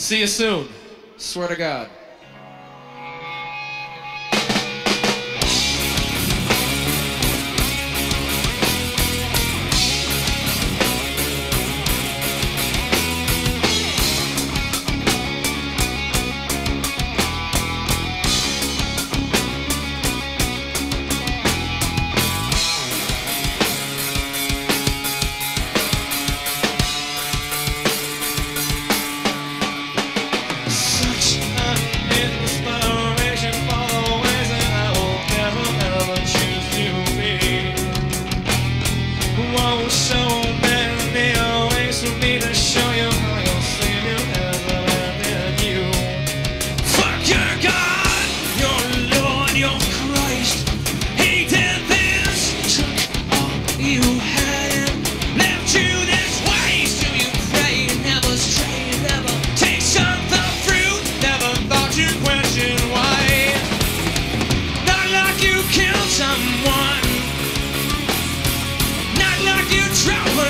See you soon. Swear to God.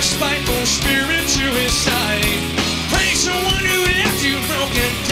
spiteful spirit to his side. Praise the one who left you broken.